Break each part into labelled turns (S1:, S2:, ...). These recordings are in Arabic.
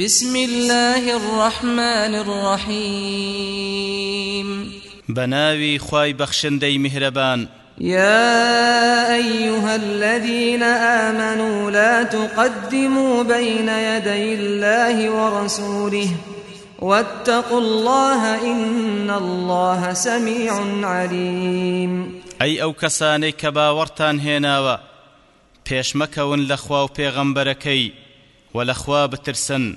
S1: بسم الله الرحمن الرحيم
S2: بناوي خواي بخشندي مهربان
S1: يا أيها الذين آمنوا لا تقدموا بين يدي الله ورسوله واتقوا الله إن الله سميع عليم
S2: أي أو كساني كباورتان هناوا پیش مكون لخوا پیغمبركي ولخوا بترسن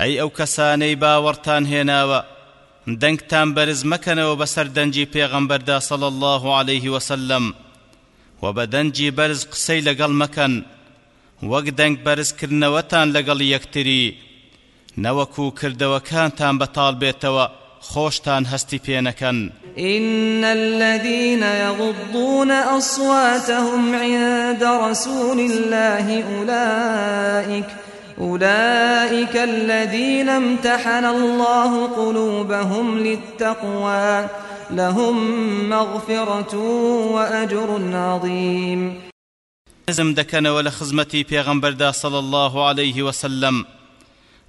S2: ئەی ئەو کەسانەی باوەڕتان هێناوە دەنگتان بەرز مەکەنەوە بەسەر دەنجی پێغەمبەردا سەڵ الله عليه وسلم و بە دەنجی بەرز قسەی لەگەڵ مەکەن وەک دەنگ بەرزکردنەوەتان لەگەڵ یەکتری نەوەکو کردەوەکانتان بەتاڵ بێتەوە خۆشتان هەستی
S1: إن الذين يغضون أصواتهم عند رسول الله أولئك أولئك الذين امتحن الله قلوبهم للتقوى لهم مغفرة وأجر عظيم
S2: نزم دكان ولا خزمتي پیغمبر صلى الله عليه وسلم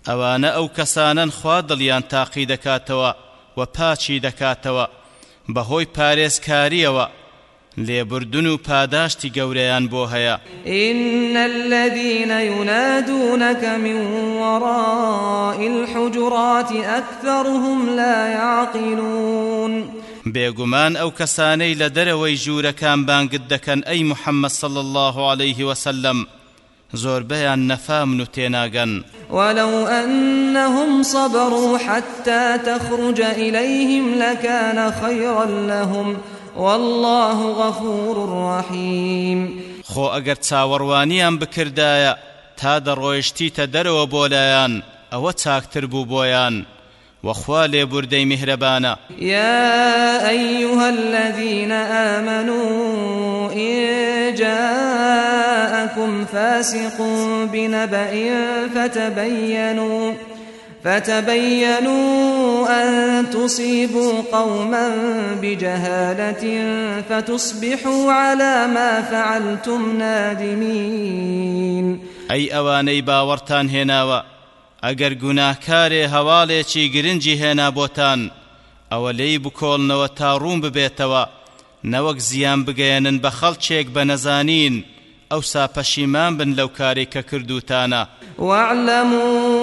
S2: اوان او كسانا خوا دڵیان تاقی دەکاتەوە و پاچی دەکاتەوە بەهۆی پارێزکاریەوە لبردن پاداشت پاداشتی بو هيا
S1: إن الذين ينادونك من وراء الحجرات أكثرهم لا يعقلون
S2: بێگومان او كساني لە دەرەوەی بان قد كان اي محمد صلى الله عليه وسلم زور بيان نفام نوتيناغن
S1: ولو أنهم صبروا حتى تخرج إليهم لكان خيرا لهم والله غفور رحيم
S2: خو اگر چاوروانیان بکردایا تا درویشتی تا درو بولایان او چاکتر بو بویان وخوالي بردي مهربانا
S1: يا أيها الذين آمنوا إن جاءكم فاسق بنبأ فتبينوا فتبينوا أن تصيبوا قوما بجهالة فتصبحوا على ما فعلتم نادمين
S2: أي أواني باورتان هناوا ئەگەر گوناهکارێ هەواڵێکی گرنگی هێنا بوتان ئەوە لێی بکۆڵنەوە تا ڕوون ببێتەوە نەوەک زیان بگەێنن بخل خەڵچێک بە او سا پەشیمان بن لەو کارێکە کردوتانە
S1: وعلممو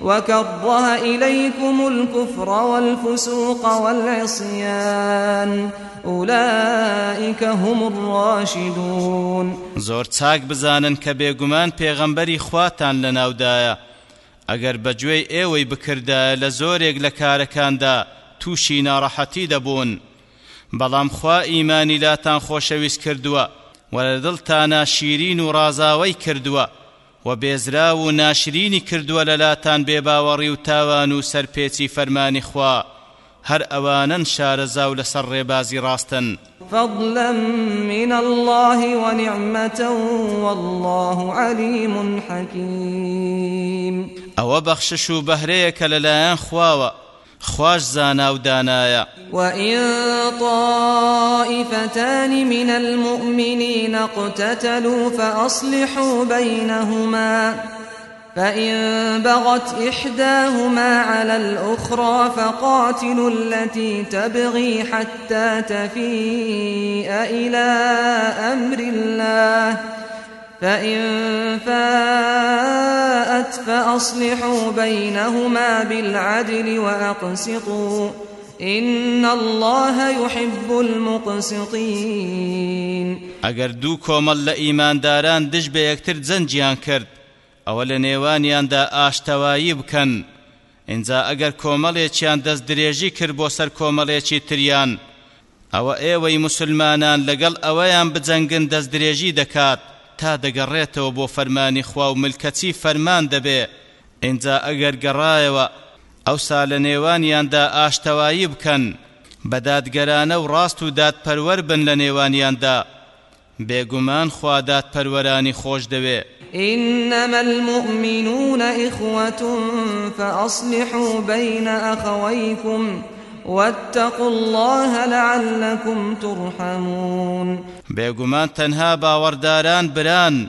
S1: وكره إليكم الكفر والفسوق والعصيان أولئك هم الراشدون
S2: زور تاك بزانن كبيغمان پیغمبري خواتان لناودايا اگر بجوي ايوي بكردا لزوريق لكاركاندا توشي ناراحتي دبون بەڵام خوا ئیمانی لاتان خۆشەویست کردووە وە لە دڵتانە شیرین و ڕازاوەی کردووە و بێزرا و ناشرینی کردووە لەلاتان بێباوەڕی و تاوانو سر سەرپێچی فرمان خوا هر اوانن شارزاو لسر لەسەر راستن
S1: فضلا من الله ونعمة والله عليم حكيم
S2: او بخششو و بەهرەیەکە لەلایەن خواوا خواش زانا ودانايا
S1: وإن طائفتان من المؤمنين اقتتلوا فأصلحوا بينهما فإن بغت إحداهما على الأخرى فقاتلوا التي تبغي حتى تفيء إلى أمر الله فإن فاءت فأصلحوا بينهما بالعدل وأقسطوا إن الله يحب المقسطين
S2: اگر دو كومل ايمان داران دش بيكتر زنجيان کرد أول نيوانيان دا آشتوائي بكن انزا اگر كومليچيان دست دريجي كر بو سر كومليچي تريان او ايوي مسلمانان لقل اويان بزنگن دست دريجي دكات تا دەگەڕێتەوە بۆ فەرمانی خوا و ملکەچی فەرمان دەبێ ئینجا ئەگەر گەڕایەوە ئەوسا لە نێوانیاندا ئاشتەوایی بکەن بەدادگەرانە و ڕاست و دادپەروەر بن لە نێوانیاندا بێگومان خوا دادپەروەرانی خۆش دەوێ
S1: إنما المؤمنون إخوة فأصلحوا بين أخويكم واتقوا الله لعلكم ترحمون
S2: بيغمان تنها باورداران بران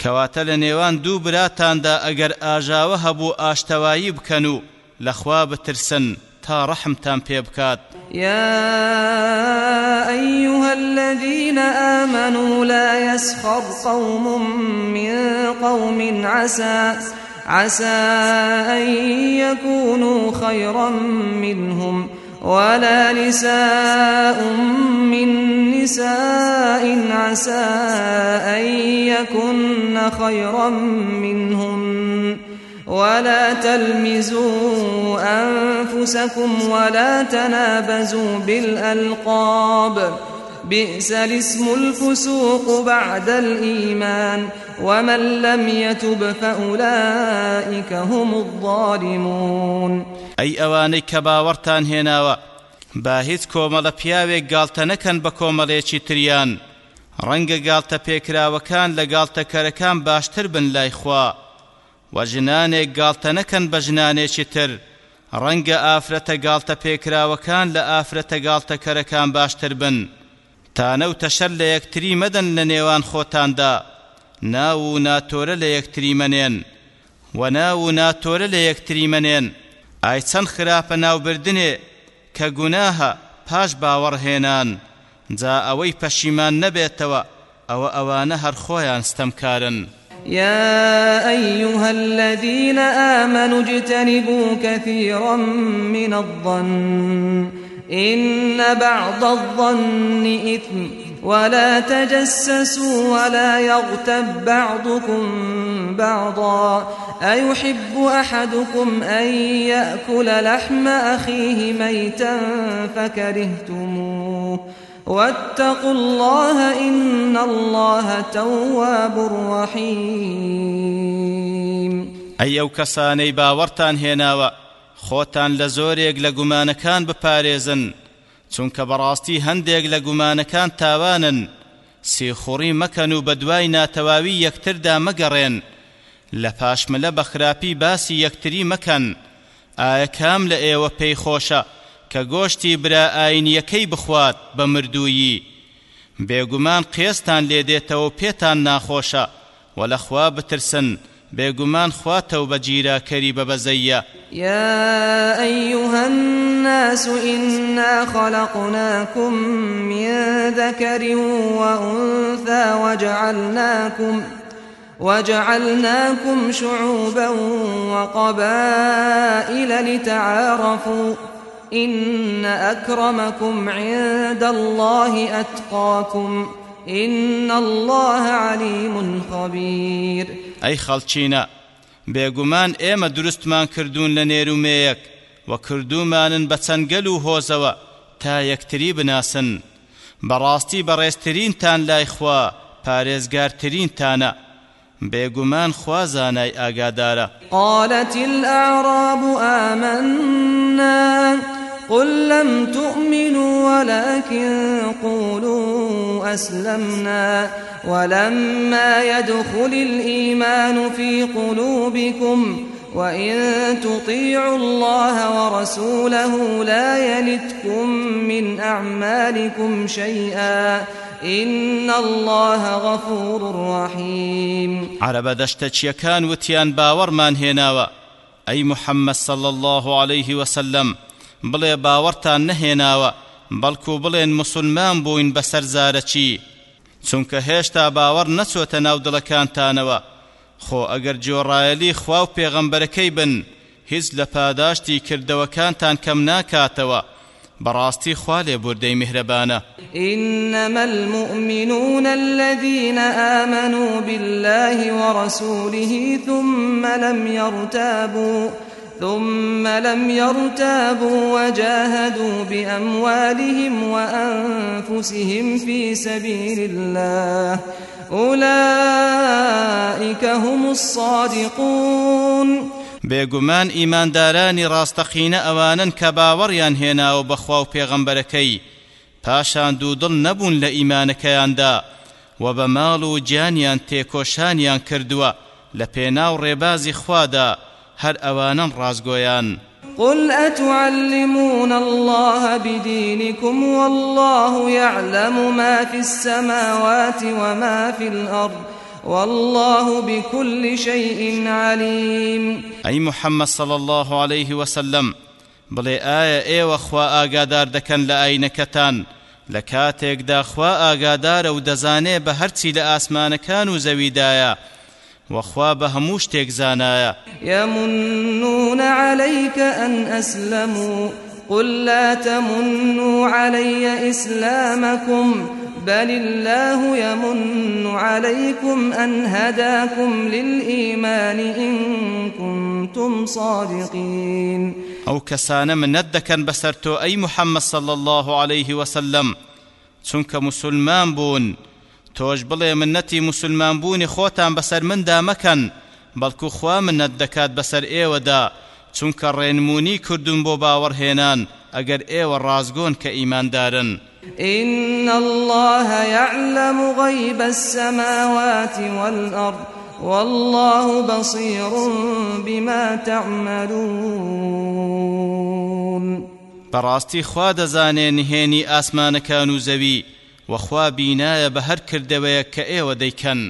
S2: كواتل نيوان دو براتان دا اگر آجاوه بو آشتوائي بكنو لخواب ترسن تا ڕەحمتان پێ
S1: يا أيها الذين آمنوا لا يسخر قوم من قوم عسى عسى أن يكونوا خيرا منهم ولا نساء من نساء عسى أن يكن خيرا منهم ولا تلمزوا أنفسكم ولا تنابزوا بالألقاب بئس الاسم الفسوق بعد الإيمان ومن لم يتب فأولئك هم الظالمون
S2: ئەی ئەوانەی کە باوەڕتان هێناوە با هیچ کۆمەڵە پیاوێک گالتە نەکەن بە کۆمەڵێکی تریان ڕەنگە گالتە پێکراوەکان لە گالتە کەرەکان باشتر بن لای خوا و ژنانێک گالتە نەکەن بە ژنانێکی تر ڕەنگە ئافرەتە گالتە پێکراوەکان لە ئافرەتە گالتە کەرەکان باشتر بن تانە و تەشەر لە یەکتری مەدەن لە نێوان خۆتاندا ناو و ناتۆرە لە یەکتری منێن و ناو و ناتۆرە لە یەکتری منێن ئای چەند خراپە ناوبردنێ کە گوناهە پاش باوەڕهێنان جا ئەوەی پەشیمان نەبێتەوە ئەوە ئەوانە هەر خۆیان ستەمکارن
S1: يا أيها الذين آمنوا اجتنبوا كثيرا من الظن إن بعض الظن إثم ولا تجسسوا ولا يغتب بعضكم بعضا أيحب أحدكم أن يأكل لحم أخيه ميتا فكرهتموه واتقوا الله إن الله تواب رحيم
S2: أيو كساني باورتان هنا وخوتان لزوريق لقمان كان بباريزن چونکە بەڕاستی هەندێک لە گومانەکان تاوانن سێخوڕی مەکەن و بەدوای ناتەواوی یەکتردا مەگەڕێن لە پاشملە بەخراپی باسی یەکتری مەکەن ئایا کام لە ئێوە پێی خۆشە کە گۆشتی برا ئاینیەکەی بخوات بە مردوویی بێگومان قێستان لێدێتەوە پێتان ناخۆشە و لەخوا بترسن بيغمان خواته وبجيرا كريب بزيا
S1: يا أيها الناس إنا خلقناكم من ذكر وأنثى وجعلناكم وجعلناكم شعوبا وقبائل لتعارفوا إن أكرمكم عند الله أتقاكم إن الله عليم خبير
S2: ئەی خەڵچینە بێگومان ئێمە دروستمان کردوون لە نێرومەیەک و کردومانن بە چەنگەل و هۆزەوە تا یەکتری بناسن بەڕاستی بەڕێزترینتان لای خوا پارێزگارترینتانە بێگومان خوا زانای ئاگادارە
S1: قالت الأعراب آمنا قل لم تؤمنوا ولكن قولوا أسلمنا ولما يدخل الإيمان في قلوبكم وإن تطيعوا الله ورسوله لا يلتكم من أعمالكم شيئا إن الله غفور رحيم
S2: عرب وتيان باور باوەڕمان هێناوە أي محمد صلى الله عليه وسلم بڵێ باوەڕتان نەهێناوە بەڵکو بڵێن مسلمان بوين بسر زارتي چونکە هێشتا باوەڕ نەچۆتە ناو دڵەکانتانەوە خۆ ئەگەر جۆڕایەلی خوا و پێغەمبەرەکەی بن هیچ لە پاداشتی کردەوەکانتان کەم ناکاتەوە براستي خالي بردي مهربانا
S1: إنما المؤمنون الذين آمنوا بالله ورسوله ثم لم يرتابوا ثم لم يرتابوا وجاهدوا بأموالهم وأنفسهم في سبيل الله أولئك هم الصادقون
S2: بيغمان إيمان داران راستقين أوانا باوەڕیان هنا بەخوا و پێغەمبەرەکەی پاشان دوودڵ نەبوون لە ئیمانەکەیاندا و بە ماڵ و گیانیان تێکۆشانیان کردووە لە پێناو ڕێبازی خوادا هر أوانا رازقويان
S1: قل أتعلمون الله بدينكم والله يعلم ما في السماوات وما في الأرض والله بكل شيء عليم
S2: أي محمد صلى الله عليه وسلم بل اي اي واخوا اغادر دكن لە ئاینەکەتان لە کاتێکدا خوا ئاگادارە و دەزانێ بە هەرچی لە وخواب هموش هەموو شتێک
S1: يمنون عليك أن أسلموا قل لا تمنوا علي إسلامكم بل الله يمن عليكم أن هداكم للإيمان إن كنتم صادقين
S2: أو كسان من ندك بسرتو أي محمد صلى الله عليه وسلم چونك مسلمان بون تۆش بڵێ منەتی مسلمانبوونی خۆتان بەسەر مندا مەکەن بەڵکو خوا منەت دەکات بەسەر ئێوەدا چونکە ڕێنمونی کردوون بۆ باوەڕهێنان ئەگەر ئێوە ڕازگۆن کە ئیماندارن
S1: إن الله يعلم غيب السماوات والأرض والله بصير بما تعملون
S2: براستي خوا دەزانێ نهێنی ئاسمانەکان و زەوی وخوا بهر بە هەر کردەوەیە کە ئێوە دەیکەن